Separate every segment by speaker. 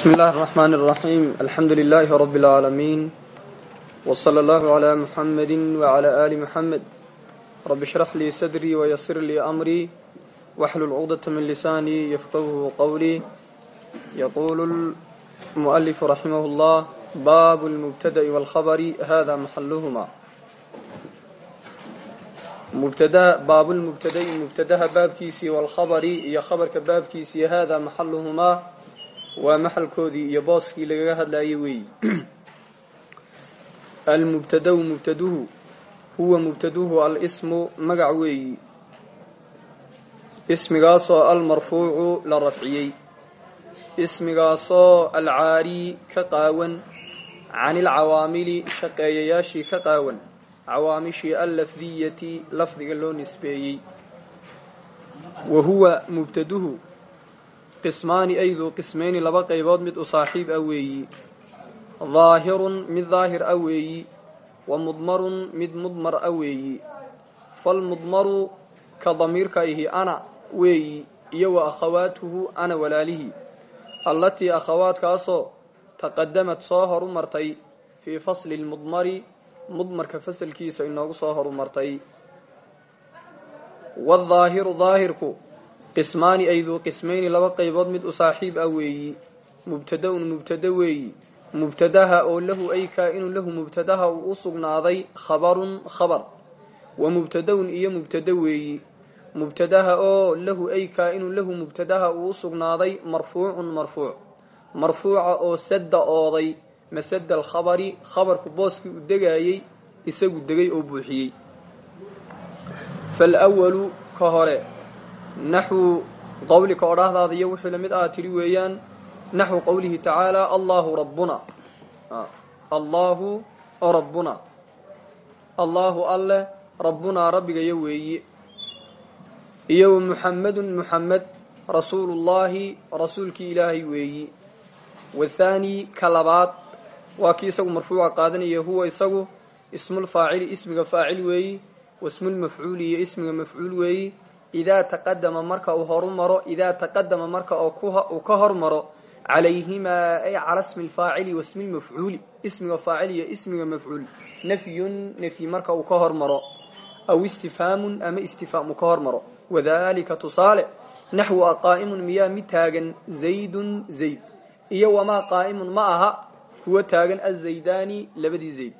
Speaker 1: بسم الله الرحمن الرحيم الحمد لله رب العالمين وصلى الله على محمد وعلى آل محمد رب اشرح لي صدري ويسر لي أمري واحلل عقدة من لساني يفقهه قولي يقول المؤلف رحمه الله باب المبتدأ والخبر هذا محلهما مبتدا باب المبتدا مبتدها baabkiisii والkhabri iyo khabarka baabkiisii hada maxaluhumaa waa maxalkoodii iyo booskii lagaga hadlayay weeyi almubtadaw mubtaduhu huwa mubtaduhu alsmu magac weeyi ismigaasoo almarfuucu la rafciyey. Ismigaasoo alcaari ka qaawan can ilcawaamili shaqeeyayaashii ka qaawan cawaamishii allafdiyati lafdiga loo nisbeeyey. Wa huwa mubtaduhu qismaani ayduu qismayni laba qaybood mid u saaxiib ah weeyi. Daahirun mid daahir ah weeyi wa mudmarun mid mudmar ah weeyi. Falmudmaru ka damiirka ihi ana weeyi iyo wa akhawaatuhu ana walaalihii allatii akhawaadkaasoo taqadamad soo horu martay fii fasli lmudmari mudmarka fasalkiisa inoogu soo horumartay. Waadaahiru daahirku qismaani ayduu qismayni laba qaybood mid u saaxiib ah weeyi. Mubtada-un mubtado weeyi. Mubtadaha oo lahu ay kaa-inu lahu mubtadaha uu u sugnaaday khabarun khabar. Wa mubtada-un iyo mubtado weeyi. Mubtadaha oo lahu ay kaa-inu lahu mubtadaha uu u sugnaaday marfuucun marfuuc. Marfuuca oo sadda ooday masada alkhabari khabarku booskii u degaayey isagu degay oo buuxiyey. Falwalu ka hore naxwu qowlika odhaahdaada iyo wixii la mid aha tidhi weeyaan naxwu qowlihi tacaala allahu rabbuna. Allahu rabbuna. Allahu alle rabbunaa rabbigayo weeyi. Iyo wa muxamedun muxamed rasuulullaahi rasuulkii ilaahay weeyi. Wathaani ka labaad waa kii isagu marfuuca qaadanaya huwa isagu ismulfaacili ismiga faacil weeyi. Wasmulmafcuuli iyo ismiga mafcuul weeyi idaa taqadama marka uu horu maro idaa taqadama marka uu ka hormaro calayhimaa ay cala smi lfaacili wasmi lmafcuuli ismiga faacil iyo ismiga mafcuul nafyun nafyi marka uu ka hormaro aw istifhaamun ama istifhaam uu ka hormaro wadalika tusaale naxwu a qaa'imun miyaa mid taagan zaydun zayd iyo wamaa qaa'imun ma aha kuwa taagan azaydaani labadii zayd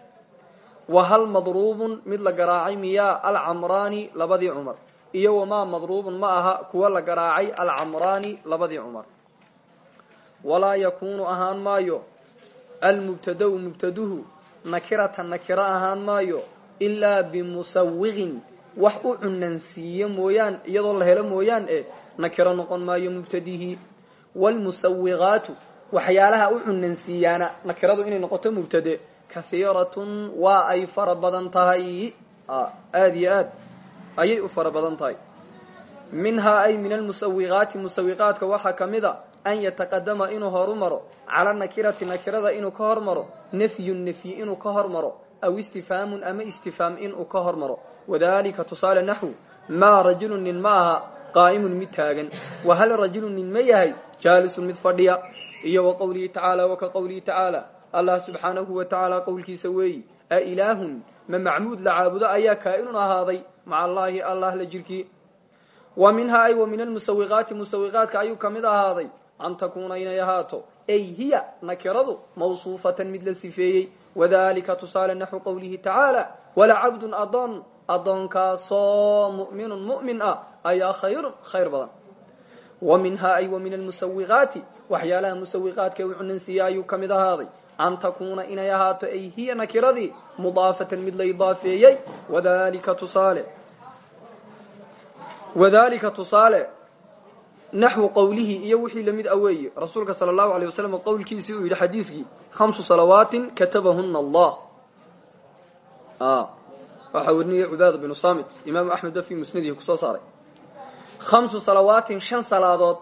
Speaker 1: wa madruubun mid la garaacay miyaa alcamraani labadii cumar iyo wamaa madruubun ma aha kuwa la garaacay alcamraani labadii cumar. Walaa yakuunu ahaan maayo. Almubtadau mubtaduhu nakiratan nakiro ahaan maayo. Ilaa bimusawiqin wax u cunansiiye mooyaan iyadoo la helo mooyaan e nakiro noqon maayo mubtadihii wlmusawiqaatu waxyaalaha u cunansiiyaana nakiradu inay noqoto mubtade. Kahiiratun waa ay fara badan tahay. Aada iyo aad ayay u fara badan tahay. Minhaa ay min almusawiqaati musawiqaadka waxaa ka mid a an yataqadama inuu horumaro cala nakirati nakirada inuu ka hormaro nafyun nafyi inuu ka hormaro aw istifhaamun ama istifhaam inuu ka hormaro. Wadalika tusaale naxwu maa rajulun nin ma aha qaa'imun mid taagan. Wa hal rajulun nin ma yahay jaalisun mid fadhiya. Iyo wa qowlihi tacaala wa ka qowlihi tacaala allah subxaanahu wa tacaala qowlkiisa weeyi a ilaahun ma macmuud la caabudo ayaa kaa-inun ahaaday maca allaahi allah la jirkii wa minhaa ay wa min almusawiqaati musawiqaadka ayuu ka mid ahaaday. An takuuna inay ahaato. Ay hiya nakiradu mawsuufatan mid la sifeeyey. Wadalika tusaale naxwu qowlihi tacaala walacabdun adoon addoonkaasoo mu'minun mu'min ah ayaa khayrun khayr badan. Wa minhaa ay wa min almusawiqaati waxyaalaha musawiqaadka u cunansiiya ayuu ka ahaaday an takuuna inay ahaato ay hiya nakiradii mudaafatan mid la idaafeeyey wadalika tusaale wadalika tusaale naxwu qowlihi iyo wixii la mid a rasuulka sala allahu alay wasalam uu yidhi xadiiskii khamsu salawaatin katabahuna allah waxaa werinaya cubaada binu samit imaamu axmed ba fii musnadihi ku soo saaray khamsu salawaatin shan salaadood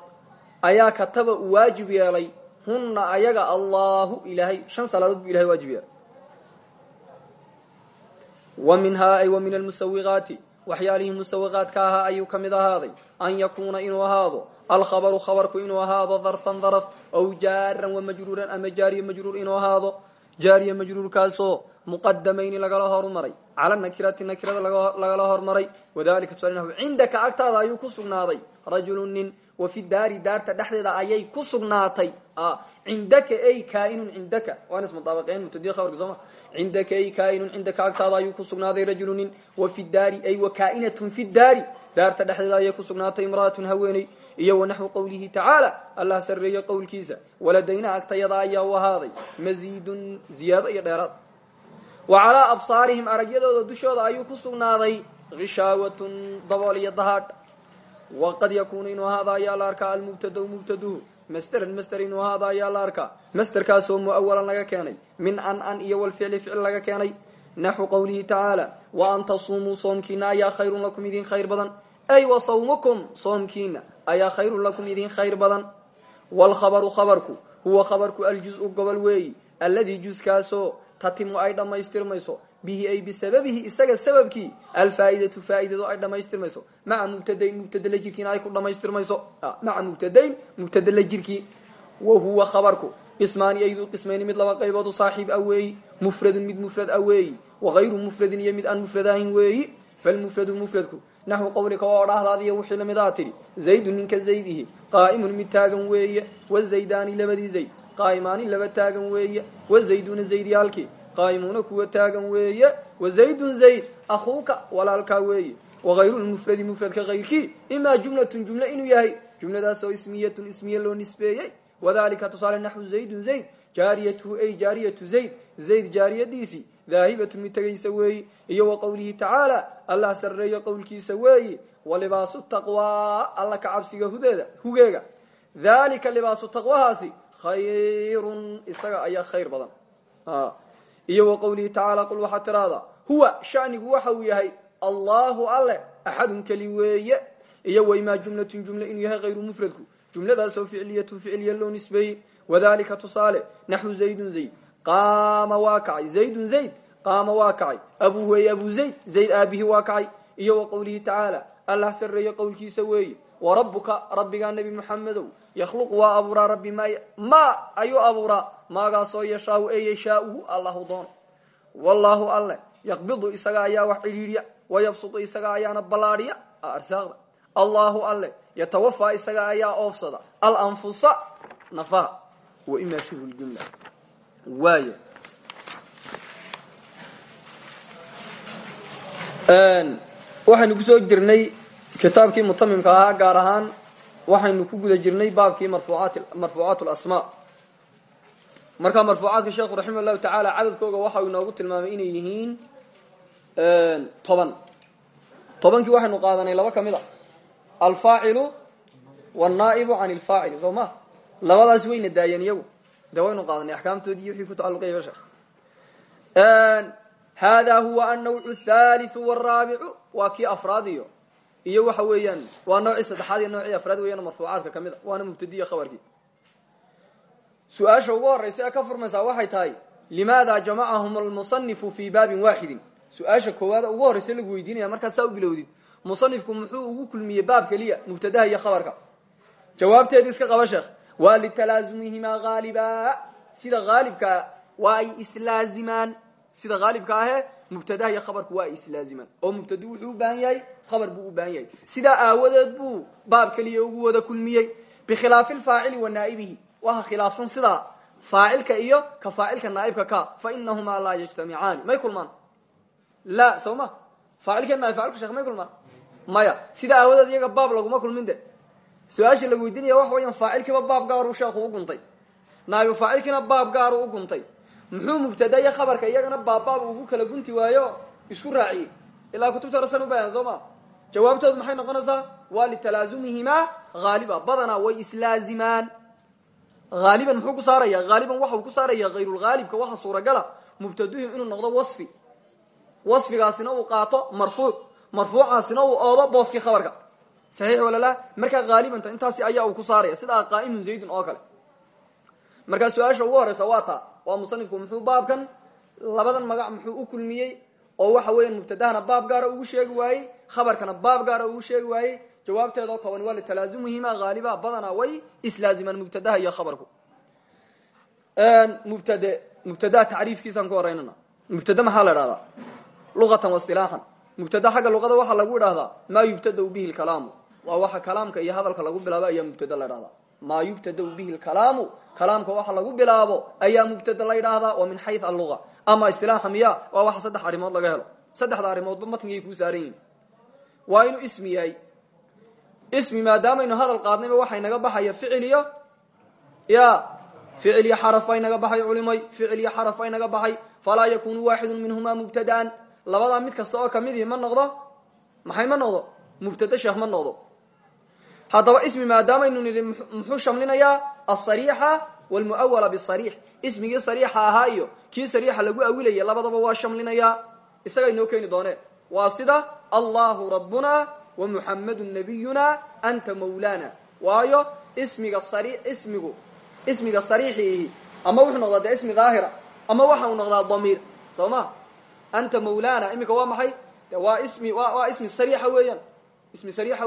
Speaker 1: ayaa kataba waajib yeelay hunna ayaga allahu ilaahay shan salaadood buu ilahay waajib yeelay wa minhaa ay wa min almusawiqaati waxyaalihii musawiqaadka ahaa ayuu ka mid ahaaday. An yakuuna inuu ahaado alkhabaru khabarku inuu ahaado darfan daraf aw jaaran wamajruuran ama jaariya majruur inuu ahaado. Jaariya majruurkaasoo muqadamayni lagala hormaray cala nakirati nakirada lagala hormaray. Wadalika tusaal cindaka agtaada ayuu ku sugnaaday rajulu nin wa fi daari daarta dhexdeeda ayay ku sugnaatay. Cindaka ay kaainun cindaka. Waan ismudaabaqeen mubtadi khabarka sooma cindaka ay kaainun cindaka agtaada ayuu ku sugnaaday rajulu nin wa fi daari ay wa kaainatun fi daari. Daarta dhexdeeda ayay ku sugnaatay imra'atun haweeney iyo wanaxwu qowlihi tacaala. Allah sarreeye qowlkiisa. Waladayna agtayada ayaa u ahaaday. Masiidun ziyaado iyo dheeraad. Wa calaa absaarihim aragyadooda dushooda ayuu ku sugnaaday. Hishaawatun dabool iyo waqad yakuunu inuu ahaada ayaa la arkaa almubtadau mubtaduhu masderan masder inuu ahaada ayaa la arkaa masderkaasoo muawalan laga keenay min an an iyo walficli ficil laga keenay naxwu qowlihi tacaala wa an tasuumuu soomkiina ayaa khayrun lakum idin khayr badan ay wa sawmukum soomkiina ayaa khayrun lakum idin khayr badan waalkhabaru khabarku huwa khabarku aljuzu gobol weeyi alladii juskaasoo tatimu ay dhammaystirmayso bihi ay bisababihi isaga sababkii alfaaidatu faaidadu ay dhamaystirmayso maca mubtadayn mubtadela jirkiina ay ku dhamaystirmayso maca mubtadayn mubtadela jirkii wa huwa khabarku. Qismaani aydu qismayni mid laba qayboodu saaxiib a weeyi. Mufradun mid mufrad a weeyi. Wagayru mufradin iyo mid aan mufrad ahayn weeyi falmufradu mufradku. Naxwu qawlika waa odhaahdaadiyo wixii la mid aa tidhi. Zaydun ninka zaydihi. Qaa'imun mid taagan weeye. Wazaydaani labadii zayd. Qaa'imaani laba taagan weeye. Wazayduna zaydyaalkii qaa'imuuna kuwa taagan weeye wazaydun zayd akhuuka walaalkaa weeye wagayru lmufradi mufradka kayrkii imaa jumlatun jumle inuu yahay jumladaasoo ismiyatun ismiye loo nisbeeyey wadalika tusaale naxwu zaydun zayd jaariyatuhu ay jaariyatu zayd zayd jaariyadiisii daahibatun mid tegaysa weeyi iyo wa qowlihi tacaala allah sarreeyo qowlkiisa weeyi walibaasu taqwaa alla ka cabsiga hudeeda hugeega dalika libaasu taqwahaasi khayrun isaga ayaa khayr badan iyo wa qowlihi tacaala qul waxaa tiraahdaa huwa shanigu waxa uu yahay allahu alle axadun keli weeye. Iyo waimaa jumlatun jumle inuu yahay hayru mufradku. Jumladaasoo ficliyatun ficliya loo nisbeeyey. Wadalika tusaale naxwu zaydun zayd. Qaama waa kacay. Zaydun zayd qaama waa kacay. Abuhu ey abu zayd zayd aabihi waa kacay. Iyo wa qowlihi tacaala allah sarreeye qowlkiisa weeye warabuka rabbigaa nebi muxamedow yakhluqu waa abuuraa rabbi ma ma ayuu abuuraa maagaasoo yashaau ee yashaauhu allahu doono wallahu alle yaqbidu isaga ayaa wax cidhiidhiya wayabsudu isaga ayaana ballaadhiya arsaaqda. Allahu alle yatawafaa isaga ayaa oofsada alanfusa nafaha wa imaa shibhu ljumla waaya waxaynu ku soo jirnay kitaabkii mutamimka ahaa gaar ahaan waxaynu ku guda jirnay baabkii marfuucaat lasmaa marka marfuucaadka sheekhu raximah llahu tacaala cadadkooga waxa uu inoogu tilmaamay inay yihiin toban. Tobankii waxaynu qaadanay laba ka mid a alfaacilu wannaa'ibu can ilfaacili soo ma? Labadaas wayna daayeen iyagu. De waynu qaadanay axkaamtoodii wixii ku tacalluqaya sheekh hada huwa annawcu athalithu waraabicu waa kii afraadiyo. iyo waxa weeyaan waa noocii saddexaad iyo noocii afraad weeyaan marfuucaadka ka mid a waana mubtadiya khabarkii su'aasha ugu horeysa ee ka furmaysaa waxay tahay limaada jamacahum almusanifu fi baabin waaxidin su'aasha koowaada ugu horreysa lagu weydiinaya markaad saa u bilowdid musanifku muxuu ugu kulmiyey baab keliya mubtadaha iyo khabarka. Jawaabteedi iska qaba sheekh waa litalaasumihimaa haaliba sida haalibkaa waa ay islaazimaan. Sida haalibka ahe mubtadaha iyo khabarku waa ay islaazimaan oo mubtadi wuxuu u baahan yahay khabar buu u baahan yahay sidaa aawadeed buu baab keliya ugu wada kulmiyey bikhilaafi lfaacili wa naa'ibihi waha khilaafsan sidaa faacilka iyo ka faacilka naaibka ka fa inahumaa laa yajtamicaani may kulmaan la soo ma faacilka naaib faacilka sheekh may kulmaan maya sidaa aawadeed iyaga baab laguma kulmin de su'aasha la weydiinaya waxa weeyaan faacilkiiba baab gaaru sheekhu u guntay naa'ibu faacilkiina baab gaaru muxuu mubtada iyo khabarka iyagana baabbaab ugu kala gunti waayo? Isku raaciyey ilaa kutubta u bayan soo ma jawaabtoodu maxay noqonaysaa? Waa litalaazumihimaa haaliba badanaa way islaazimaan. Haaliban muxuu ku saaraya? Haaliban waxau ku saaraya hayrulhaalibka waxa suuragala. Mubtaduhu inuu noqdo wasfi. Wasfigaasina uu qaato marfuuc. Marfuucaasina uu oodo booskii khabarka. Saxiix walala markaa haalibanta intaasi ayaa uu ku saaraya. Sidaa qaa'imun zaydun oo kale. Markaa su'aasha ugu horeysa waa taa waa musanifku muxuu baabkan? Labadan magac muxuu u kulmiyey oo waxa weeya mubtadahana baab gaara ugu sheegi waayey khabarkana baab gaara ugu sheegi waayey. Jawaabteedoo kooban waa litalaazumihima haaliba badanaa way islaazimaan mubtadaha iyo khabarku. Mubtade mubtada tacriifkiisaan ku horeynana. Mubtade maxaa la idhahdaa luqatan wasilaaxan mubtada xagga luqada waxaa lagu idhahdaa maa yubtadau bihi lkalaamu waa waxa kalaamka iyo hadalka lagu bilaabo ayaa mubtada la idhahdaa maa yubtadau bihi lkalaamu kalaamka waxa lagu bilaabo ayaa mubtada la yidhaahdaa waa min xayu alluga ama istilaaxa miya waa waxa saddex arrimood laga helo. Saddexda arrimoodba matnigay kuu saaran yihiin waa inuu ismi yahay. Ismi maadaamaynu hadal qaadnayba waxa inaga baxaya ficil iyo ya ficil iyo xarafa inaga baxay culimay ficil iyo xarafa inaga baxay. Falaa yakunu waaxidu minhuma mubtadaan. Labadaa mid kasta oo kamidii ma noqdo maxay ma noqdo? Mubtada sheekh ma noqdo haddaba ismi maadaamaynu nidhi muxuu shamlinayaa asariixa walmuawala bisariix ismigii sariixa ahaa iyo kii sariixa lagu awilaya labadaba waa shamlinayaa. Isaga inoo keeni doonee waa sida allahu rabbuna wa muxammadu nabiyuna anta mawlana waayo ismiga ismigu ismiga sariixiihi ama wuxuu noqdaa dee ismi daahira ama waxa uu noqdaa damiir. Soo ma? Anta mawlana iminka waa maxay? Waa ismi waa ismi sariixa weeyaan. Ismi sariixa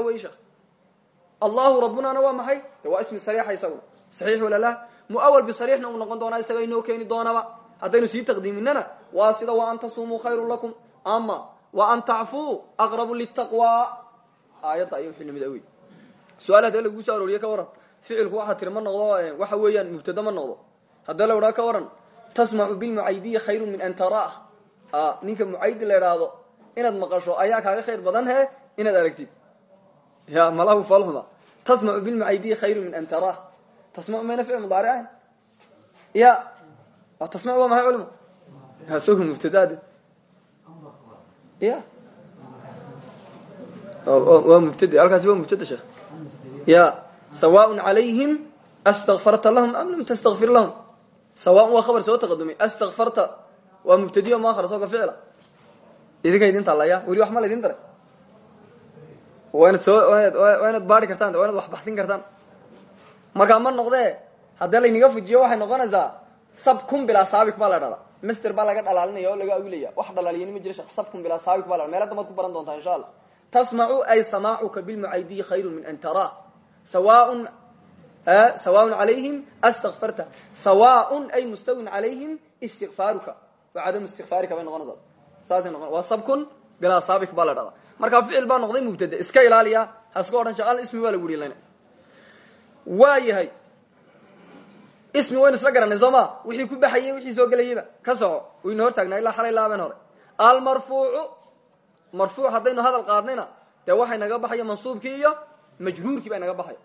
Speaker 1: allahu rabbunana waa maxay? De waa ismi sariixa isaguna saxiix wala la? Muawal bisariixna uu noqon doonaa isaga inoo keeni doonaba. Haddaynu sii taqdiiminana waa sida wa an tasumuu khayru lakum ama wa an tacfuu aqrabu litaqwa aayadda ay wixii la mid awey su'aal haddee lagu soo arooriye ka waran ficilku waxaa tiri ma noqdo waxa weeyaan mubtada ma noqdo. Haddee la idhaha ka waran tasmacu bilmucaydiyi khayru min an taraa ninka mucaydi la idhaahdo inaad maqasho ayaa kaaga khayr badan he inaad aragtid. Ya malahu falhuma tasmacu bilmucaydiyi khayru min an taraa tasmacu mayna ficil mudaaric ahayn ya tasmacu waa maxay culimo isagu mubtadaade ya waa mubtadi halkaasi waa mubtada sheekh ya sawaaء عalayhim astakfarta lahum am lam tastakfir lahum sawaan waa khabar soo taqadumay astakfarta waa mubtadiyo muahar soo ka ficla idinka idin taalaya weli wax ma la idin daray waa inaad soo waa inaad baari kartaan waa inaad waxbaxsin kartaan. Markaa ma noqdee haddee laynaga fujiyo waxay noqonaysaa sabkun bilaa saabiq baa la dhada mister baa laga dhalaalinaya oo laga awilaya wax dhalaaliyan ma jira sabkun bilaa saabiq baa la meel dambaad ku baran doontaa insha allah. Tasmacu ay samaacuka bilmucaydiyi khayru min an taraa sawaaun sawaaun calayhim astakfarta sawaaun ay mustawin calayhim istikfaaruka wa cadamu istikfaarika bay noqonaysaa. Saasay noqon waa sabkun bilaa saabiq baa la dhada markaa ficil baa noqday mubtade iska ilaaliya haska odhan shaqal ismi baa lagu yihi waa yahay ismi waynu isla garanay soo ma? Wixii ku baxayey wixii soo gelayeyba ka soco waynu hor taagnaa ilaa xalay laaben hore. Almarfuucu marfuuc haddaynu hadal qaadnayna dee waxay naga baxaya mansuubkii iyo majruurkii baa naga baxaya.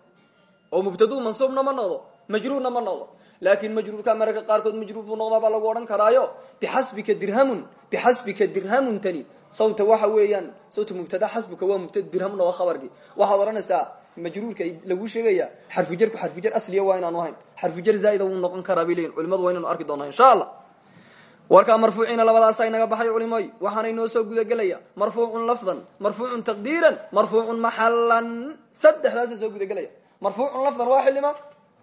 Speaker 1: Oo mubtaduu mansuubna ma noqdo majruurna ma noqdo laakin majruurka mararka qaarkood majruur buu noqdaa baa lagu odhan karaayo bixasbika dirhamun bixasbika dirhamun tani. Sawta waxa weeyaan sawta mubtada xasbuka waa mubtada dirhamun oo khabarkii waxaad odhanaysaa majruurka lagu sheegaya xarfujarku xarfujar asliya waa inaanu ahayn. Xarfujar zaa'ida wuu noqon karaa bay culimadu waa inaynu arki doonaa insha allah warkaa marfuuciina labadaasa inaga baxay culimooy waxaana inoo soo gudagelaya. Marfuucun lafdan marfuucun taqdiiran marfuucun maxalan saddexdaasa soo gudagelaya. Marfuucun lafdan waa xilima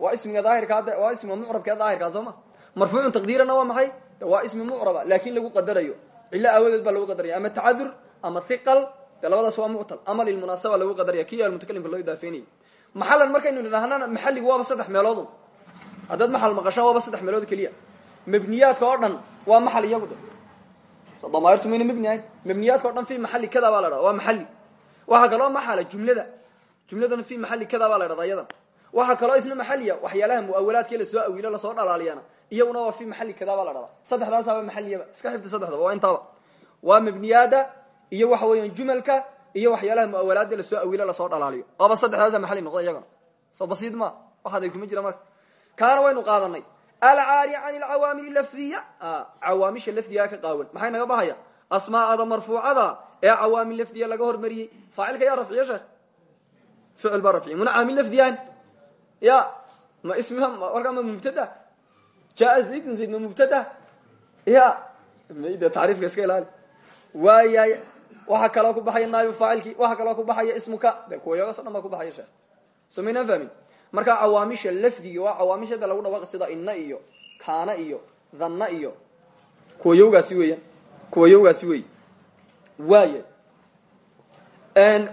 Speaker 1: waa ismiga daahirkaa waa ismiga mucrabka daahirkaa soo ma? Marfuucun taqdiiranna waa maxay? Waa ismi mucraba laakin lagu qadarayo. Cilo aawadeed baa lagu qadaraya ama tacadur ama hiqal de labadaas waa muctal. Ama lilmunaasaba lagu qadaraya ki almutakalimka loo idaafeynayay maxalan markaynu nidhahnana maxaligu waaba saddex meeloodun haddaad maxal maqashaan waaba saddex meelood keliya. Mabniyaadka oo dhan waa maxal iyagu de damairtu mayna mabni ahayn. Mabniyaadka o dhan fi maxali kada baa la dhahda waa maxali waxaa kaloo maxala jumlada. Jumladana fi maxali kada baa la dhahda iyadan waxaa kaloo isna maxaliya waxyaalaha muawalaadkii la soo awilo la soo dhalaaliyana iyaguna waa fi maxali kada baa la dhahda saddexdaasaaba maxaliyaba iska xifdi saddexdaba waa intaaba. Waa mabniyaada iyo waxa weeyaan jumalka iyo waxyaalaha muawalaada la soo awilo la soo dhalaaliyo. Waaba saddexdaasa maxali noqda iyagana soo basiid ma waxaaday kuma jira marka. Kaana waynu qaadanay alcaari can alcawaamil lafdiya. Cawaamisha lafdigaa ka qaawan. Maxay naga bahaya? Asmaada marfuucada ee cawaamil lafdiya laga hormariyey. Faacilka yaa rafciya sheekh? Ficil baa rafciya. Muna ya ma ismi warkaa ma mubtada? Jaa zaydun zayd ma mubtada? Ya de tacriifka iska ilaali. Waayahay waxaa kaloo ku baxaya naaib faacilki waxaa kaloo ku baxaya ismuka. De kuwa yagaso dhan baa ku baxaya sheekh. So maynaan fahmin? Markaa cawaamisha lafdiga waa cawaamishada lagu dhawaaq sida inna iyo kaana iyo dhanna iyo. Kuwa yowgaasi weeyaan kuwa yowgaasi wey waaya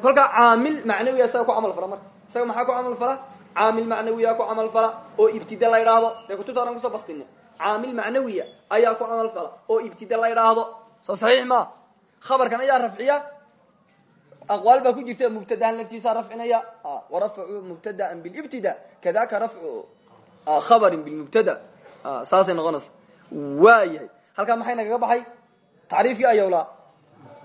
Speaker 1: kolkaa caamil macnawiya isaga ku camal fala marka. Isaga maxaa ku camal fala caamil macnawiya ku camal fala oo ibtida la idhaahdo dee kutubta anan ku soo bastine caamil macnawiya ayaa ku camal fala oo ibtida la idhaahdo soo saxiix maa khabarkan ayaa rafciya? Aqwaal baa ku jirta mubtadahan laftiisaa rafcinaya? Warafacuu mubtadaan bilibtida kadaka rafcu khabarin bilmubtada saasay noqonaysa. Waa yahay. Halkaa maxay nagaga baxay? Tacriifkii ayowlaa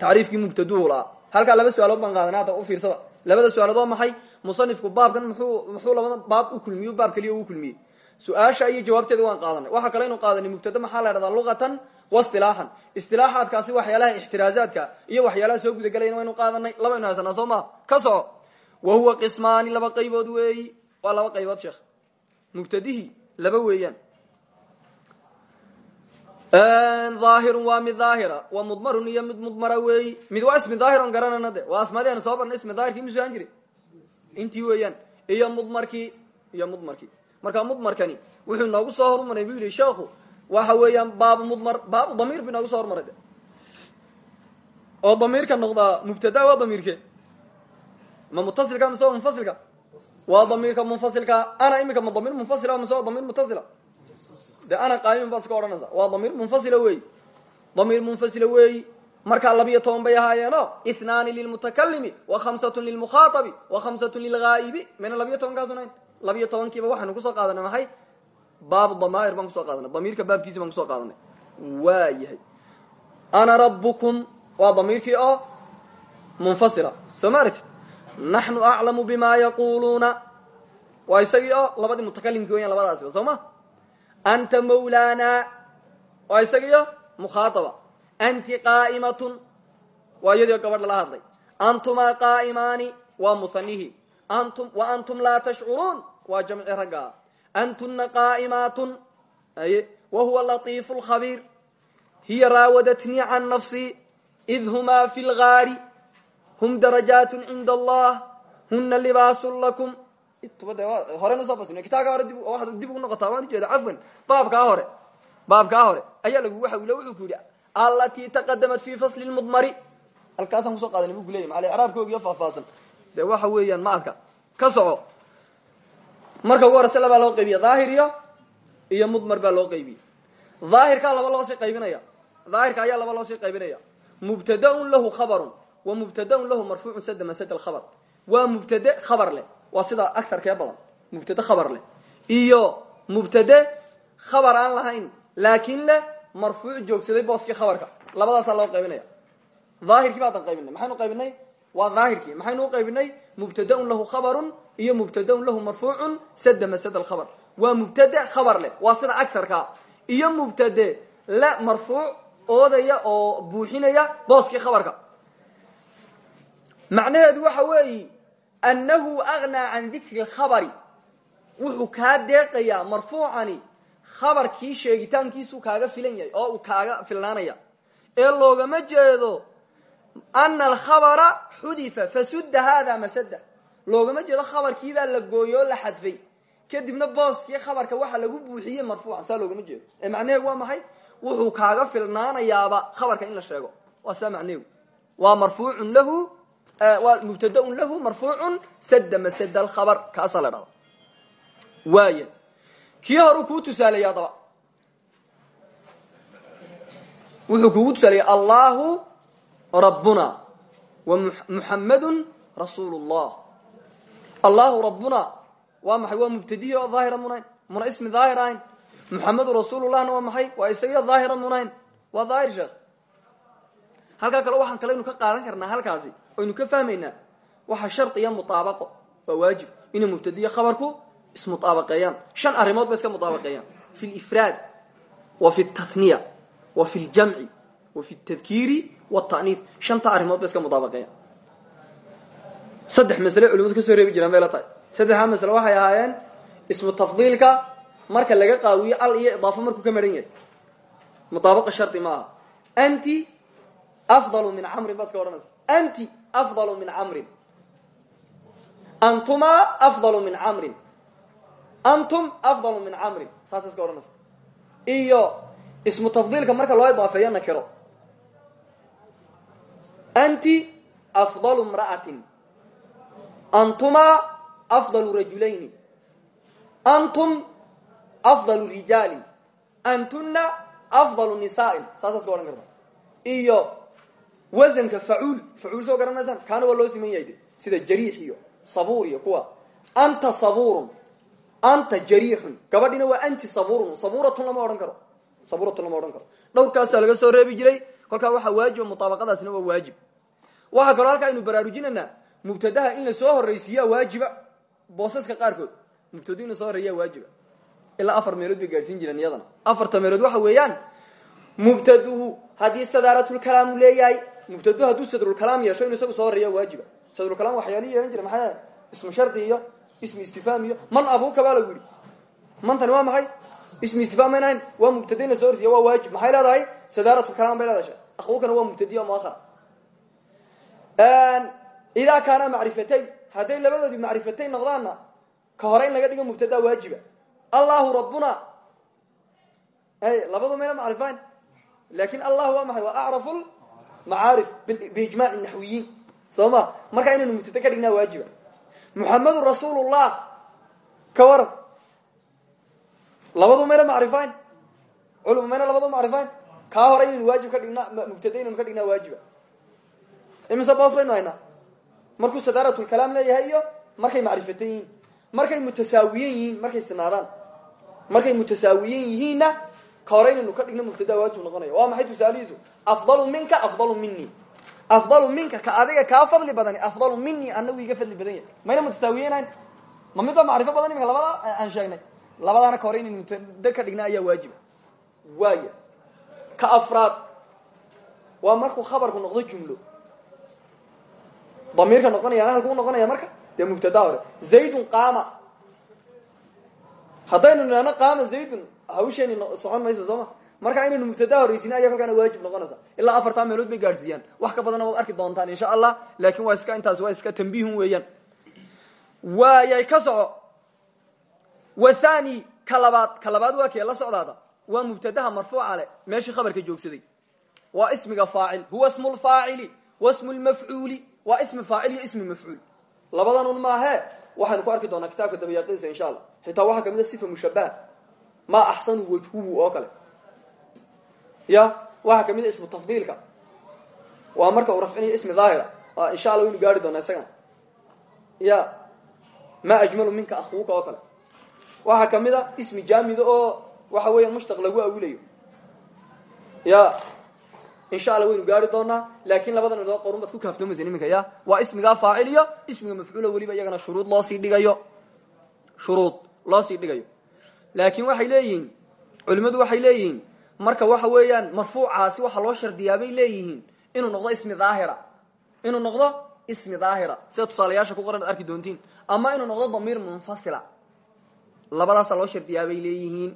Speaker 1: tacriifkii mubtaduu laa. Halkaa laba su'aalood baan qaadanay hadda u fiirsada. Labada su'aalood waa maxay musanifku baabkan muxuu labada baab u kulmiye baab keliya u kulmiyey. Su'aasha iyo jawaabteeda waan qaadanay. Waxaa kale inu qaadanay mubtada maxaa la dhahdaa luqatan wasilaaxan istilaaxaadkaasi waxyaalaha ixtiraazaadka iyo waxyaalaha soo gudagelayna waynu qaadanay. Labaynu haysanaa soo maa wa huwa qismaani laba qaybood weeyi. Waa laba qaybood sheekh. Mubtadihii laba weeyaan. Aahirun waa mid daahira wa mudmarun iyo mudmara weeyi. Mid waa ismi daahir on garanayna de. Waa asmaadi aynu soo barnay ismi daahirkii misu ahaan jiri intii weeyaan iyo mudmarkii iyo mudmarkii. Marka mudmarkani wuxuu inoogu soo hormaray bu yihi sheekhu waxa weeyaan baabu mudmar baabu damiir bu inoogu soo hormaray de. Oo damiirka noqdaa mubtada waa damiirke? Ma mutasilka mise waa munfasilka? Waa damiirka munfasilka ana imika ma damiir munfasila mise waa damiir mutasila de ana qaayimin baad iska odhanaysa. Waa damiir munfasila weeyi damiir munfasila weeyi markaa labiyo toban bay ahaayeeno ithnaani lilmutakalimi wa khamsatun lilmukhaaabi wa khamsatun lilghaa'ibi. Mayna labiyo tobankaasun labiyo tobankiiba waxaynu ku soo qaadanay maxay? Baabu damair baan ku soo qaadanay. Damiirka baabkiisi baan ku soo qaadanay. Waa ana rabukum waa damiirkii oo munfasila. Soo ma aragti naxnu aclamu bima yaquluuna waa isagii oo labadii mutakalimki weyan labadaasiba soo ma? Anta mawlaana waa isagiyo mukhaataba anti qaa'imatun waa iyadii gabadh lala hadlay antumaa qaa'imaani waa musanihi antum wa antum laa tashcuruun waa jamci raggaa antuna qaa'imaatun aye wa huwa latiifu lkhabiir hiya raawadatnii can nafsii id humaa fi hum darajaatun cinda allah huna libaasun lakum horena soo bas kitaabkaa hore waxaad dib ugu noqotaa waan ujeeda cafwan baabkaa hore baabkaa hore ayaa lagugu xawila wuxuu allatii taqadamat fi fasli lmudmari halkaasaan ku soo qaadanay bu ku leeyay maala icraabkooga iyo faahfaahsan. Dee waxa weeyaan maadka ka soco. Marka ugu horeyse labaa loo qaybiya daahir iyo iyo mudmar baa loo qaybiyey daahirkaa laba loo sii qaybinaya. Daahirka ayaa laba loo sii qaybinaya. Mubtadaun lahu khabarun wa mubtadaun lahu marfuucun sada masad alkhabar. Waa mubtade khabar leh. Waa sida agtarkee badan. Mubtade khabar leh. Iyo mubtade khabar aan lahayn laakin leh marfuuc joogsaday booskii khabarka. Labadaasaa loo qaybinaya daahirkii baadan qaybinay. Maxaynu qaybinay? Waa daahirkii. Maxaynu qaybinay? Mubtadaun lahu khabarun iyo mubtadaun lahu marfuucun sada masad alkhabar waa mubtade khabar leh. Waa sida agtarkaa iyo mubtade le marfuuc oodaya oo buuxinaya booskii khabarka. Macnaheedu waxa weeyi annahu agnaa can dikri lkhabari wuxuu kaa deeqayaa marfuucani khabarkii sheegitaankiisuu kaaga filan yahay oo uu kaaga filnaanaya. Ee loogama jeedo ana alkhabara xudifa fasudda hada masada. Loogama jeedo khabarkiibaa la gooyey oo la xadfay. Kadibna booskii khabarka waxa lagu buuxiyey marfuucan saa loogama jeedo. Ee macnaheegu waa maxay? Wuxuu kaaga filnaanayaaba khabarka in la sheego. Waa saa macnaheegu waa marfuucun lahu waa mubtadaun lahu marfuucun sada masada alkhabar. Kaasaa la dhahda waaya kii horuu kuu tusaaleeyey adaba wuxuu kugu tusaaleyey allahu rabbuna wa muxamadun rasuulu llah allahu rabbuna waa maxay? Waa mubtadihi oo daahira munayn? Muna ismi daahir ahayn? Muxamedun rasuulullahna waa maxay? Waa isagiyo daahira munayn? Waa daahir sheekh. Halkaa kale waxaan kale aynu ka qaadan karnaa halkaasi aynu ka fahmaynaa waxa shardiya mutaabaqo waa waajib. Inay mubtadiyo khabarku ismuaabaqeeyaan shan arrimood ba iska muaabaqeeyaan fi lifraad wa fi tahniya wa fi ljamci wa fi tadkiiri wtaniif shanta arrimood ba iska mudaabaqeeyaan saddex masle culimadu ka soo reebi jiraan bay la tahay. Saddexdaa masle waxay ahaayeen ismu tafdiilka marka laga qaawiyo al iyo idaafo markuu ka maran yahay. Mudaabaqa shardi ma aha anti afdalu min camrin baad iska odhanaysa. Anti afdalu min camrin. Antuma afdalu min camrin antum afdalu min camrin saasa iska odhanaysa iyo ismu tafdiilka marka loo idaafeeyo nakiro anti afdalu mra'atin antumaa afdalu rajulayni antum afdalu rijaalin antuna afdalu nisaain saasaas ka odhan karta iyo wasanka facuul soo garan maysaan kaana loo siman sida jariix iyo kuwa anta sabuurun anta jariixun gabadhina waa anti sabuurun sabuuratun lama odhan karo. Sabuuratun lama odhan karo. Dhowrkaasaa laga soo reebi jiray. Kolkaa waxaa waajiba mutaabaqadaasina waa waajib. Waxaa kaloo halkaa aynu baraarujinaynaa mubtadaha in la soo horraysiiyaa waajiba. Boosaska qaarkood mubtado in soo horreeyaa waajiba. Ilaa afar meelood bay gaadhsiin jireen iyadana. Afarta meelood waxa weeyaan mubtaduhu haddii sadaaratlkalaamu leeyahay mubtaduhu hadduu sadrulkalaam yeesho inu isagu soo horreeya waajiba. Sadrulkalaam waxyaalihi yeehan jira maxay ismu shardi ismu istifhaam iyo man abuuka baa lagu yidhi mantani waa maxay? Ismu istifhaam mayn ahayn. Waa mubtada in la soo horsiiya waa waajib. Maxay leedahay? Sadaaratulkalaam bay leedahay akhbuukana waa mubtadiya muahar idaa kaana macrifatayn. Hadday labadoodii macrifatayn noqdaanna ka hore in laga dhigo mubtada waajiba. Allahu rabbuna. Labadu mayna macrifayn laakiin allah waa maxay? Waa acrafu macaarif biijmac naxwiyiin soo ma? Markaa inaynu mubtada ka dhignaa waajiba muxamedun rasuulullah. Ka waran labadu mayna macrifayn culum mayna labadu macrifayn kaa hore inaynu waajib ka dhignaa mubtada inaynu ka dhignaa waajiba. Imise boos baynu haynaa markuu sadaaratulkalaam leeyahay iyo markay macrifatan yihiin markay mutasaawiyen yihiin markay sinaadaan markay mutasaawiyen yihiinna ka hore inaynu ka dhigno mubtada waajib noqonaya. Waa maxay tusaalihiisu? Afdalu minka afdalu mini afdalu minka ka adiga kaa fadli badani afdalu mini anagu iga fadli badan yahay. Mayna mutasaawiyenayn? Ma midba macrifo badan imika labada? Aan sheegnay. Labadaana ka hore inaynu mubtada ka dhigna ayaa waajiba. Waaya ka afraad. Waa markuu khabarku noqdo jumlo. Damiirka noqonaya halkuu noqonaya marka dee mubtada hore. Zaydun qaama. Haddaynu nidhahno qaama zaydun marka inaynu mubtada horreysin ayaa kolkaana waajib noqonaysa. Ilaa afartaa meelood bay gaadhsiiyaan. Wax ka badanna waad arki doontaan insha allah laakin waa iska intaas waa iska tambihun weeyaan. Waayay ka soco. Wathani ka labaad ka labaad waa kee la socdaada. Waa mubtadaha marfuuca le meeshii khabarka joogsaday. Waa ismiga faacil. Huwa smu lfaacili wa smu lmafcuuli waa ismi faacil iyo ismi mafcuul. Labadan un maahe. Waxaynu ku arki doonaa kitaabka dabayaaqadiisa insha allah xitaa waxaa ka mid a sifa mushabaha ma axsanu wajhuhu oo kale ya waxaa ka mid a ismu tafdiilka. Waa marka uu rafcinayo ismi daahira. Insha allah waynu gaari doonaa isagana ya ma ajmalu minka akhuuka oo kale. Waxaa ka mid a ismi jaamida oo waxa weeyaan mushtaq lagu awilayo ya insha alla waynu gaari doonaa laakin labadan idoo qorun baad ku kaaftoomaysa iminka ya waa ismigaa faacil iyo ismiga mafcuulo weliba iyagana shuruud loo sii dhigayo. Shuruud loo sii dhigayo. Laakin waxay leeyihiin culimmadu waxay leeyihiin marka waxa weeyaan marfuucaasi waxaa loo shardiyaa bay leeyihiin inuu noqdo ismi daahira. Inuu noqdo ismi daahira. Sida tusaalayaasha ku qoran ad arki doontiin. Ama inuu noqdo damiir munfasila. Labadaasaa loo shardiyaa bay leeyihiin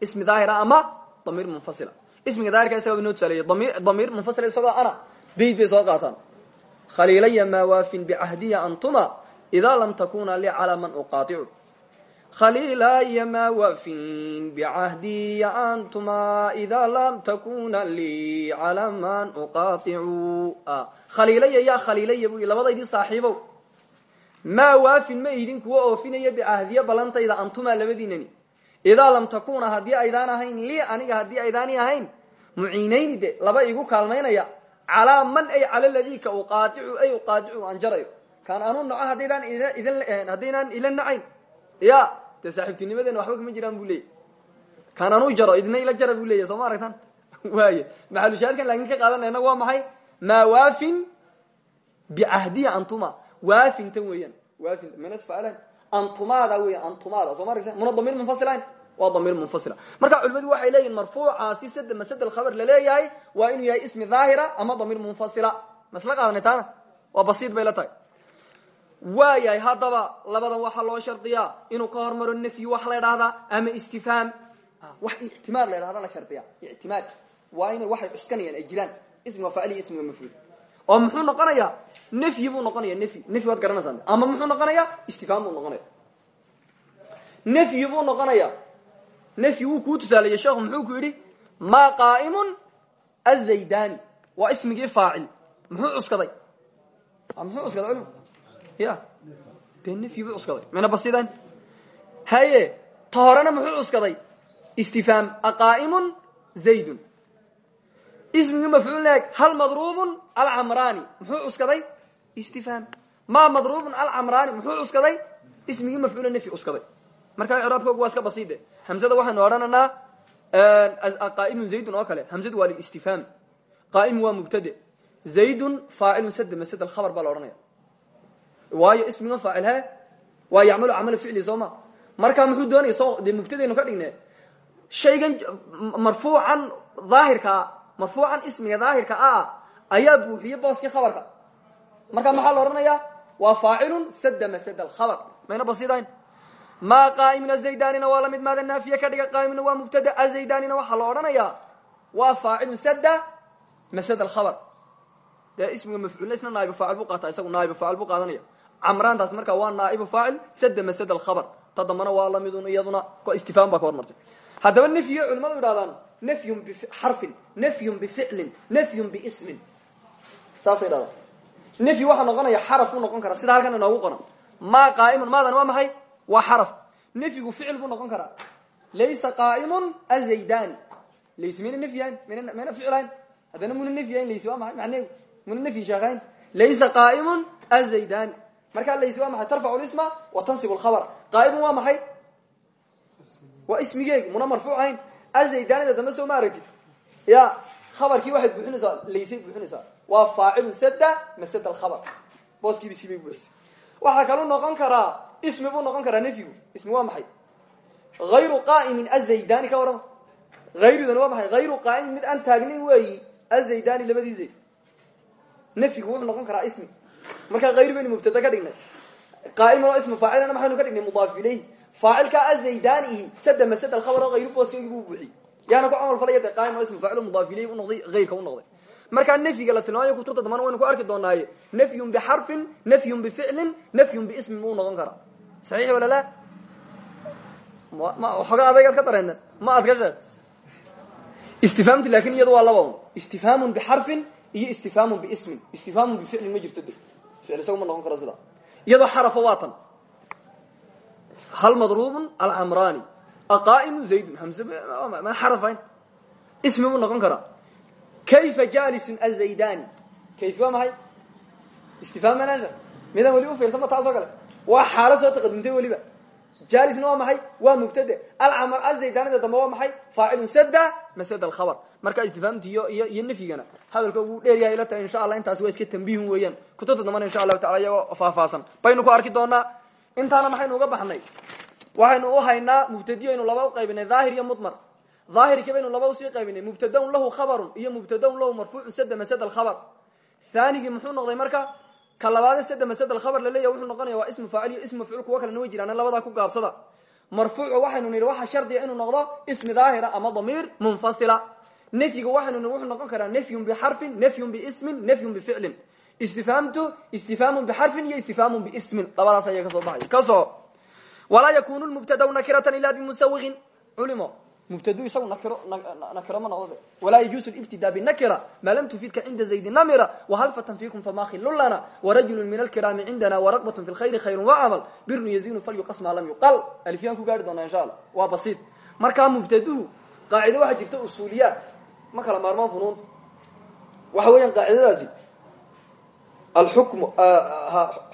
Speaker 1: ismi daahira ama damiir munfasila. Ismiga daahirka isaga inoo tusaaleeyay. Damiir munfasil isagoo ana bayd bay soo qaataan. Khaliilaya maa waafin bicahdiya antuma idaa lam takuna li calaa man uqaaicu khaliilaya maa waafin bicahdiya antuma idaa lam takuna li calaa man uqaaicu khaliilaya yaa khaliilaya bu labadaydii saaxiibow maa waafin ma idin kuwa oofinaya bicahdiya ballantayda antuma labadiinani idaa lam takuna haddii aydaan ahayn lii aniga haddii aydaani ahayn muciinayni de laba igu kaalmaynaya calaa man ay cala ladii ka uqaadicu ay uqaadicu aan jarayo kaan anu naco haddaydaan idin haddaynaan ila nacayn ya dee saaxiibtinimadeena waxba kama jiraan bu leeyay. Kaan anuu jaro idina ila jara bu leeya soo ma aragtan waay maxalushaadkan laakin ka qaadanayna waa maxay? Maa waafin bicahdiya antuma waafintan weeyaan waafin minasfalan antumaada weya antumaada soo ma aragta muna damiir munfasilayn waa damiir munfasila. Marka culimadu waxay leeyihiin marfuucaasi sad masad alkhabar la leeyahay waa inuu yahay ismi daahira ama damiir munfasila. Masla qaadanay taana? Waa basiid bay la tahay waa yahay haddaba labadan waxaa loo shardiyaa. Inuu ka hormaro nafyi wax la idhahdaa ama istifhaam. Wax ictimaad la idhahda la shardiya ictimaad. Waa inay waxay cuskanayaan ay jiraan. Ismiga faacil iyo ismiga mafcuul oo muxuu noqonayaa nafyi buu noqonaya nafyi nafyi waad garanaysaa. Ama muxuu noqonayaa istifhaam buu noqonaya. Nafyi buu noqonaya. Nafyi wuu kuu tusaaleeyey sheekhu muxuu ku yidhi maa qaa'imun azaydani waa ismigii faacil. Muxuu cuskaday? Muxuu cuskaday ya dee nafyi buu cuskaday mayna basidayn haye ta horena muxuu cuskaday istifhaam aqaa'imun zaydun. Ismigii mafcuul eeg hal madruubun alcamraani muxuu cuskaday istifhaam ma madruubun alcamraani muxuu cuskaday ismigii mafcuula nafyi cuskaday markaa icraabkoogu waa iska basiide. Hamzada waxaynu odhanaynaa qaa'imun zaydun oo kale. Hamzadu waa lilistifhaam qaa'im waa mubtade zaydun faacilun sad masad alkhabar baa la odhanaya waayo ismiga faacil he waa yacmalu camala ficli soo ma? Markaa muxuu doonaya so dee mubtadaynu ka dhigne shaygan marfuucan daahirkaa marfuucan ismiga daahirka ah ayaa buuxiyey booskii khabarka. Markaa maxaa la odhanayaa waa faacilun sada masad alkhabar. Mayna basidayn ma qaaimna zaydanina waa la mid maada naafiye ka dhiga qaa'imna waa mubtada azaydanina waxaa la odhanayaa waa faacilun sada masad alkhabar. Dee ismiga mafcuulna isna naaibu faacil buu qaataa isagu naaibu faacil buu qaadanaya camraantaas markaa waa naaibu faacil sada masad alkhabar. Ta dambana waa lamidun iyaduna istifhaam baa ka hormartay. Haddaba nafyiyo culimadu idhahdaan nafyun bixarfin nafyun bificlin nafyun biismin saasay idhahdaan nafyi waxaa noqonaya xaraf buu noqon karaa sida halkan inoogu qoran. Ma qaa'imun maadan waa maxay? Waa xaraf. Nafyigu ficil buu noqon karaa. Laysa qaa'imun azaydani lays mayna nafyahayn mayna mayna ficilahayn haddana muna nafyahayn lays waa maxay? Macneegu muna nafyi sheekahayn laysa qaa'imun azaydani markaa lays waa maxay? Tarfacu lisma wa tansibu lkhabr qaa'imun waa maxay? Waa ismigeegi muna marfuuc ahayn. Azaydanida dambe soo ma aragtid? Ya khabarkii waxayd buuxinaysaa laysay buuxinaysaa. Waa faacilun sada masad alkhabar. Booskiiba sibay buuxisay. Waxaa kalu noqon karaa ismi buu noqon karaa nafyigu ismi waa maxay? Hayru qaa'imin azaydani ka warrama. Hayrudana waa maxay? Hayru qaa'imin mid aan taagnin weeyi azaydani labadii zayd nafyigu noqon karaa ismi markaa hayru baynu mubtada ka dhignay. Qaa'iman oo ismi faacilana maxaynu ka dhignay mudaaf ilayhi. Faacilkaa azaydanihi sada masad alkhabar oo hayru booskeygi buu buuxiyey. Yaana ku camal falaya de qaa'im oo ismi faacil mudaaf ilayhi unoqday hayrka u noqday. Markaa nafyiga la tilmaamayo kutubta dambana waynu ku arki doonaaye nafyun bixarfin nafyun bificlin nafyun biismin buu noqon karaa. Saxiix wala la xoogaa adaygaad ka dareena ma aad ka sheeg. Istifhaamti laakiin iyadu waa laba un. Istifhaamun bixarfin iyo istifhaamun biismin istifhaamun bificlin ma jirto de ficil isagu ma noqon karo sidaa iyadoo xarafo waa tan hal madruubun alcamraani aqaa'imu zaydun hamse ma xarafayn ismi buu noqon karaa kayfa jalisun azaydani kayf waa maxay istifhaam manasha midaan weli ufiirsan ma taasoo kale waa xaalo soo taqadumtay weliba jalisna waa maxay waa mubtade alcamar azaydanida dambe waa maxay faacilun sada masad alkhabar. Marka istifhaamti iyo nafyigana hadalka ugu dheeryahay ila tahay insha allah intaas waa iska tambihun weeyaan. Kutubta dambana insha allahu tacala iyagoo faahfaahsan. Baynu ku arki doonaa intaana maxaynu uga baxnay? Waxaynu u haynaa mubtadiyaynu laba qaybinay dhaahir iyo mudmar. Dhaahirkii baynu laba u sii qaybinay mubtadaun lahu khabarun iyo mubtadaun lahu marfuucun sada masad alkhabar. Thaanigii muxuu noqday marka ka labaade sada masad alkhabar laleeyahy wuxuu noqonaya ismu faacil iyo ismu mafcuul kuwo kalena way jiraan labadaa ku gaabsada marfuuca waxaynu nihi waxaa shardiga inuu noqdo ismi daahira ama damiir munfasila. Nafyiga waxaynu nihi wuxuu noqon karaa nafyun bixarfin nafyun biismin nafyun bificlin. Istifhaamtu istifhaamun bixarfin iyo istifhaamun biismin. Labadaas ayaa ka soo baxaya ka soo walaa yakunu lmubtadau nakiratan ila bimusawiqin culimo mubtadu isagu nakiro nakiro ma noqdo walaa yajuusu libtida binakira maa lam tufidka cinda zaydi namira wahalfatan fiikum fama khilun lana warajulu min alkiraami cindana waraqbat fi lkhayri khayru wacamal birun yazinu falyuqas maa lam yuqal alifyaan ku gaari doonaa insha allah waa basiid markaa mubtaduhu qaacido waxaa jirta usuuliyaad ma kala maarmaan funuun waxa weeyaan qaacidadaasi alxukmu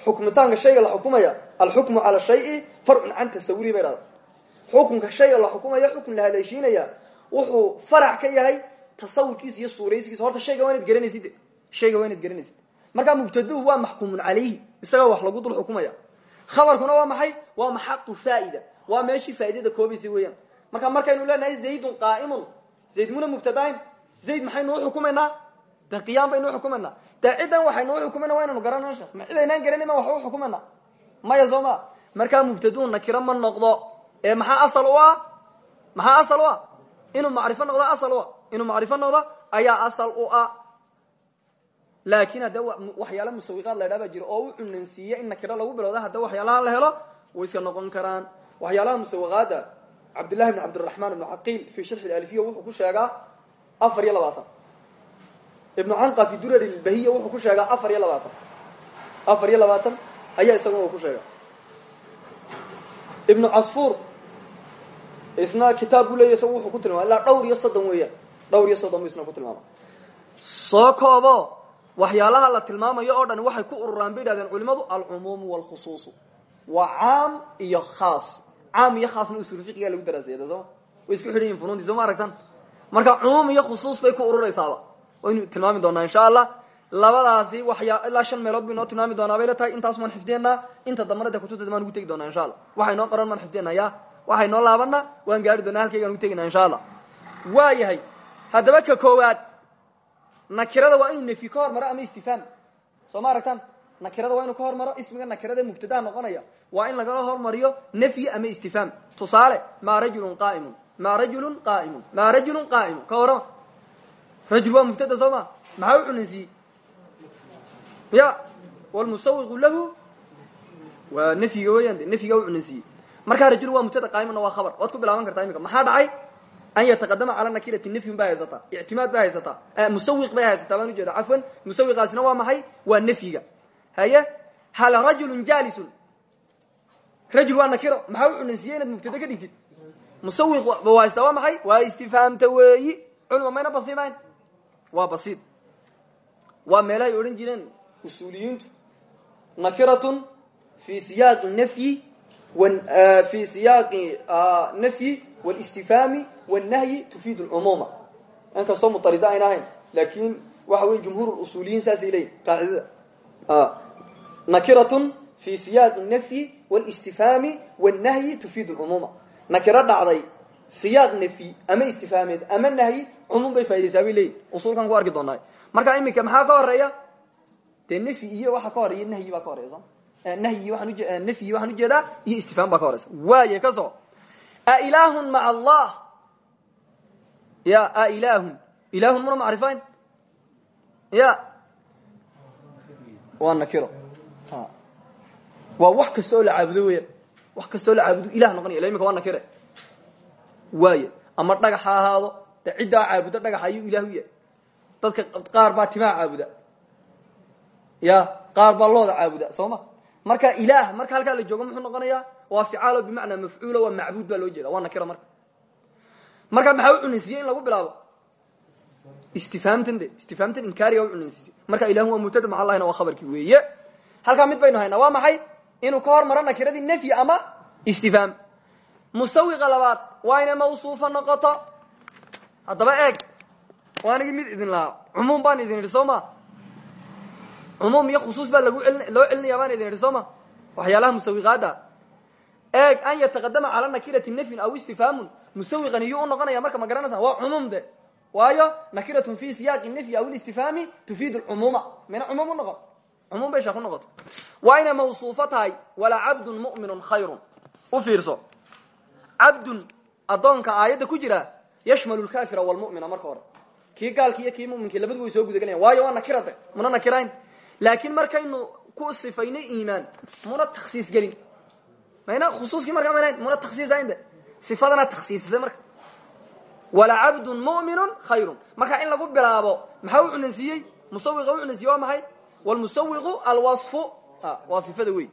Speaker 1: xukmitaanka shayga la xukumaya alxukmu cala shayi farcun can tasawurihi bay dhahda xukunka shayga la xukumaya xukun la haleeshiinaya wuxuu farac ka yahay tasawurkiisa iyo suurayskiisa horta shayga waa inaad garanaysid shayga waa garanaysid. Markaa mubtaduhu waa maxkuumun calayhi isagaa wax lagu dul xukumaya. Khabarkuna waa maxay? Waa maxaqu faa'ida. Waa meeshii faaidada koobaysa weeyaan. Marka markaynu leenahay zaydun qaa'imun. Zayd muna mubtadayn zayd maxaynu uxukumaynaa de qiyaam baynu uxukumaynaa de ciddan waxaynu uxukumayna waa inaynu ma cid aynaan garanay ma wax uxukumayna maya soo ma markaa mubtaduhu nakiro ma noqdo ee maxaa asal u ah? Maxaa asal u ah? Inuu macrifo noqdo asal u ah. Inuu macrifo noqdo ayaa asal u ah. Laakin hadda waxyaala musawiqaad la ydhaa baa jira oo u cunansiiya in nakiro lagu bilowda hadda waxyaalaha la helo way iska noqon karaan. Waxyaalaha musawiqaada cabdillahi bn cabdiraxmaan ibnu caqiil fi sharxi alfiya wuxuu ku sheegaa afar iyo labaatan. Ibnu canqa fi durar lbahiya wuxuu ku sheegaa afar iyo labaatan. Afar iyo labaatan ayaa isaguna uu ku sheega ibnu casfuur isna kitaab buu leeyahy isagu wuxuu ku tilmaama ilaa dhowr iyo soddon weeyaan dhowr iyo soddon isna ku tilmaama soo koobo waxyaalaha la tilmaamayo oo dhan waxay ku ururaan bay yidhahdeen culimadu alcumuumu walkhusuusu. Waa caam iyo khaas. Caam iyo khaasna usul fiqiga lagu daraaseeyada sooma way isku xidhan yihiin fununtii soo marka cumuum iyo khusuus bay ku ururaysaaba. Waynu tilmaami doonaa insha allah. Labadaasi waxyaa ilaa shan meelood bay noo tilmaami doonaa. Bay la tahay intaas maan xifdeenaa inta dambana de kutubta ugu tegi doonaa insha allah. Waxay qoran maan xifdeenaa waxay noo laabana waan gaari doonaa halkaygaan ugu tegina insha allah waa yahay ka koowaad nakirada waa inuu nefyi ka hormaro ama istifhaam soo nakirada waa inuu ka hormaro? Ismiga nakirada mubtadaha noqonaya waa in lagala hormariyo nefyi ama istifhaam tusaale maa rajulun qaa'imun maa rajulun qaa'imun maa rajulun qaa'imun. Ka rajul waa mubtada soo ma? Maxaa u cunansiiyey ya wlmusawiqu lahu waa nefyiga weeyaan de nefyiga u markaa rajul waa mubtada qaa'imuna waa khabar. Waad ku bilaaban kartaa imika maxaa dhacay? An yataqadama cala nakirati nefyun bay haysataa. Ictimaad bay haysataa. Musawiq bay haysataa. Baan ujeeda cafwan musawiqaasina waa maxay? Waa nefyiga haye? Hal rajulun jalisun rajul waa nakiro. Maxaa u cunansiiyey inaad mubtada ka dhigtid? Musawiq waa haysataa waa maxay? Waa istifhaamta weeyi. Culima mayna basiidayn. Waa basiid. Waa meelahay odhan jireen usuuliyiintu. Nakiratun fi siyaaqi nafyi fi siyaaqi nafyi wاlistifhaami wاnnahyi tufiid lcumuuma in kastoo mutarida ayna ahayn laakin waxa wey jumhuur usuuliyiin saasay leeyihin qaacidada nakiratun fi siyaaqi nafyi wاlistifhaami wاnnahyi tufiid lcumuuma nakiro dhacday siyaaq nafyi ama istifhaameed ama nahyi cumuum bay faa'idaysaa bay leeyihin usulkan ku arki doonaa marka iminka maxaa ka horeeya dee nafyi iyo waxa ka horeeya nahyi baa ka horeya uje nafyi waxaan u jeedaa iyo istifhaam baa ka horeysa. Waaye ka soo ailahun maca allah? Ya ailahun ilahun muna macrifayn ya waa nakiro. Waa wax kasta oo la caabudo weeyaan wax kasta oo la caabudo ilah noqonaya ila imika waa nakire. Waaye ama dhagax ha ahaado de ciddaa caabudo dhagax ayuu ilah u yahay. Dadka qaar baa timaha caabuda. Ya qaar baa looda caabuda soo ma marka ilaah marka halkaa la joogo muxuu noqonayaa waa ficaalo bimacnaa mafcuulo waa macbuud baa loo jeeda waa nakira marka. Marka maxaa u cunansiiyey in lagu bilaabo? Istifhaamtan de istifhaamtan inkaariga u cunansiisay marka ilahu waa mubtada maca allahina waa khabarkii weeye. Halkaa mid baynu haynaa waa maxay? Inuu ka hor maro nakiradii nafyi ama istifhaam musawiqa labaad waa inay mawsuufa noqoto. Haddaba eeg waa anigii mid idin lahaa cumuum baan idin idhi soo ma cumuum iyo khusuus baa lagu loo celinaya baan idin idhi soo ma? Waxyaalaha musawiqaadda. Eeg an yataqadama cala nakirati nafyin aw istifhaamun. Musawiqan iyuu u noqonaya marka ma garanaysa waa cumuum de. Waayo nakiratun fi siyaaqi nafyi aw istifhaami tufiid lcumuuma. Mina cumuum u noqon. Cumuum bay sheek u noqoto. Waa inay mawsuufo tahay walaa cabdun mu'minun khayrun. U fiirso. Cabdun addoonka aayadda ku jira yashmalu lkafira walmu'mina marka hore. Kii gaalki iyo kii muminkii labadu way soo gudagelayan waayo waa nakirade muna nakirayn laakiin markaynu ku sifaynay iimaan muna taksiis gelin. Mayna khusuuskii markaa maynayn muna taksiisayn de. Sifadana taksiisisay marka. Wala cabdun mu'minun khayrun. Marka in lagu bilaabo maxaa u cunansiiyey musawiqa u cunansiye waa maxay? Walmusawiqu alwasfu waa sifada wey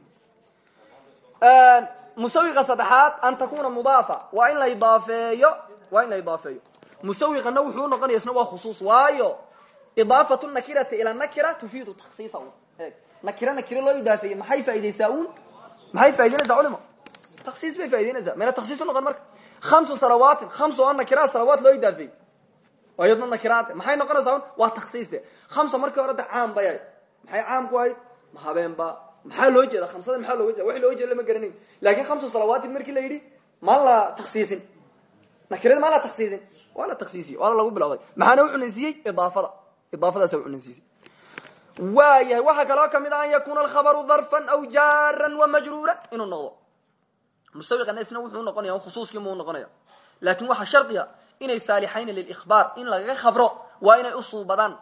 Speaker 1: musawiqa saddexaad an takuna mudaafa. Waa in la idaafeeyo waa in la idaafeeyo. Musawiqana wuxuu unoqonaya isna waa khusuus waayo idaafatu nakirati ila nakira tufiidu taksiisa un nakira nakira loo idaafeeyey maxay faaideysaa un maxay faa'ideynaysaa culimo taksiis bay faa'ideynaysaa mayna taksiis unoqon marka hamsu salawaatin hamsu oo nakira salawaat loo idaafeeyey oo iyadna nakiraate maxay noqonaysaa un waa taksiis de hamsa markii hore de caam bay ahayd maxay caam ku ahayd habeenba maxaa loo jeeda khamsada maxaa looga jeeda wax looga jeeda lama garanayn laakiin khamsu salawaatin markii la yidhi maan la taksiisin nakirada maan la taksiisin waa la taksiisiye waana lagu bilawday maxaana u cunansiiyey idaafada idaafadaasa u cunansiisay waayahay waxaa kaloo ka mid a an yakuna alkhabaru darfan aw jaaran wamajruura inuu noqdo. Musawiqana isna wuxuu noqonaya khusuuskii muu noqonaya laakin waxaa shardiga inay saalixayna lilihbaar in lagaga khabro waa inay usuubadaan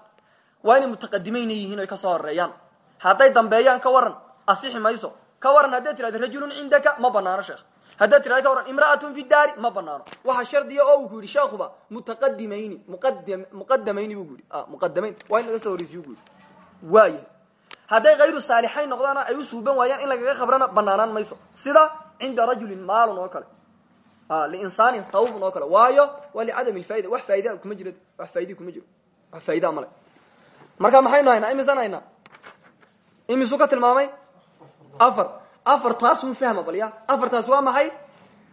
Speaker 1: waa inay mutaqadimayna yihiin oy ka soo horeeyaan hadday dambeeyaan ka waran asixi mayso. Ka waran haddaad tirahda rajulun cindaka ma banaano sheekh haddaad tirahda ka waran imra'atun fi daari ma banaano waxaa shardiya oo uu ku yidhi sheekuba mutaqadimayni muqad muqadamayni bu ku yidhi. Muqadamayn waa in laga soo horeysiyu ku yidhi. Waaya hadday hayru saalixayn noqdaana ay u suuban waayaan in lagaga khabrana banaanaan mayso. Sida cinda rajulin maalun oo kale. Linsaanin thawbun oo kale. Waayo waa licadami lfaa'ida wax faaidaa kuma jiro wax faa'idii kuma jiro wax faa'idaa male marka maxaynu haynaa imisan haynaa imisuu ka tilmaamay? Afar afar taasun fahma bal ya? Afartaas waa maxay?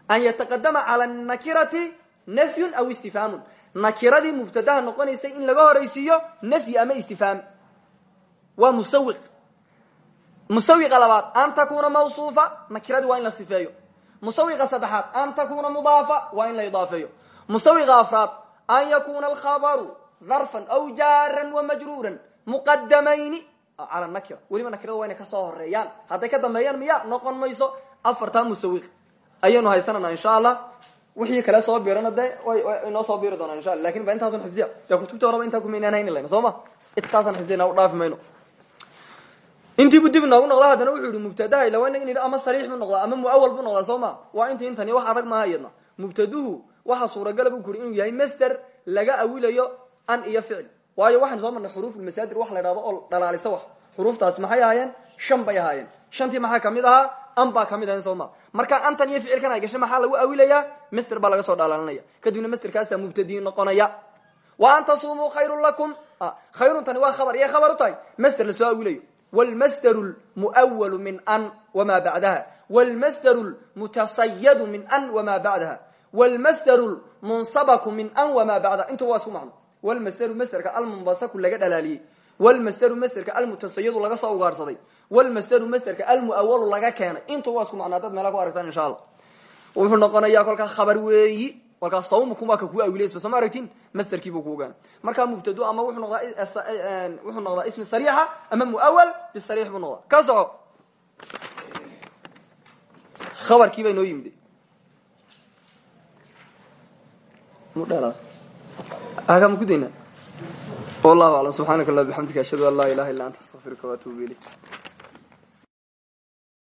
Speaker 1: An yataqadama cala nakirati nafyun aw istifhaamun. Nakiradii mubtadaha noqonaysay in laga horaysiiyo nafyi ama istifhaam. Waa musawiq musawiqa labaad an takuna mawsuufa nakiradii waa in la sifeeyo. Musawiqa saddexaad an takuna mudaafa waa in la idaafeeyo. Musawiqa afraad an yakuna alkhabaru darfan aw jaaran wamajruuran muqadamayni cala nakira weliba nakirada waa inay ka soo horeeyaan hadday ka dambeeyaan miya noqon mayso? Afartaa musawiq ayaynu haysanana insha allah wixii kale soo biirana de inoo soo biiri doonaa insha alla laakiin ba intaasun xifdiya. Dee kutubta horaba intaa kumaynaan hayni layna soo ma intaasaan xifdiyana u dhaafi mayno. Intiibu dib noogu noqda haddana wuxuu yihi mubtadaha ila waa inaga ama sariix buu noqdaa ama muawal buu noqdaa soo ma waa inta intani wax adag maaha iyadna mubtaduhu waxa suuragala bu kuri inuu yahay master laga awilayo an iyo ficil waayo waxaan soo marnay xuruufulmasaadir wax la idhahdo oo dhalaalisa wax. Xuruuftaasi maxay ahaayeen? Shan bay ahaayeen. Shantii maxaa ka mid ahaa? An ka mid ahayn soo ma marka antan iyo ficilkan ay gashay maxaa lagu awilayaa? Master baa laga soo dhalaalinaya kadibna masterkaasaa mubtadii noqonaya. Wa an tasumuu khayrun lakum. Khayrun tani waa khabar. Iyo khabar u tahay master la soo awilayo. Wlmasdr muwalu min an wma bacdaha wlmasdr mutasayadu min an wma bacdaha wlmasdr munsabaku min an wma bacdaha intu waa isku wlmasdru masderka almunbasaku laga dhalaaliyey wlmasdru masderka almutasayadu laga soo ugaarsaday wlmasdru masderka almuawalu laga keenay. Intu waa isku macno haddaad meela ku aragtaan insha allah. Wuxuu noqonayaa kolkaa khabar weeyi markaa sawmkum waa ka kuu awilaysba soo ma aragtin masderkiibuu ku ogaana markaa mubtado ama wuxuu noqdaa ismi sariixa ama muawal bisariix buu noqdaa. Ka soco khabarkii baa inoo yimid aga ma ku daynaa wallahu aclam subxaanaka allah bixamdika ashhadu an laa ilaha illa anta astaqfiruka waatuubu ilayk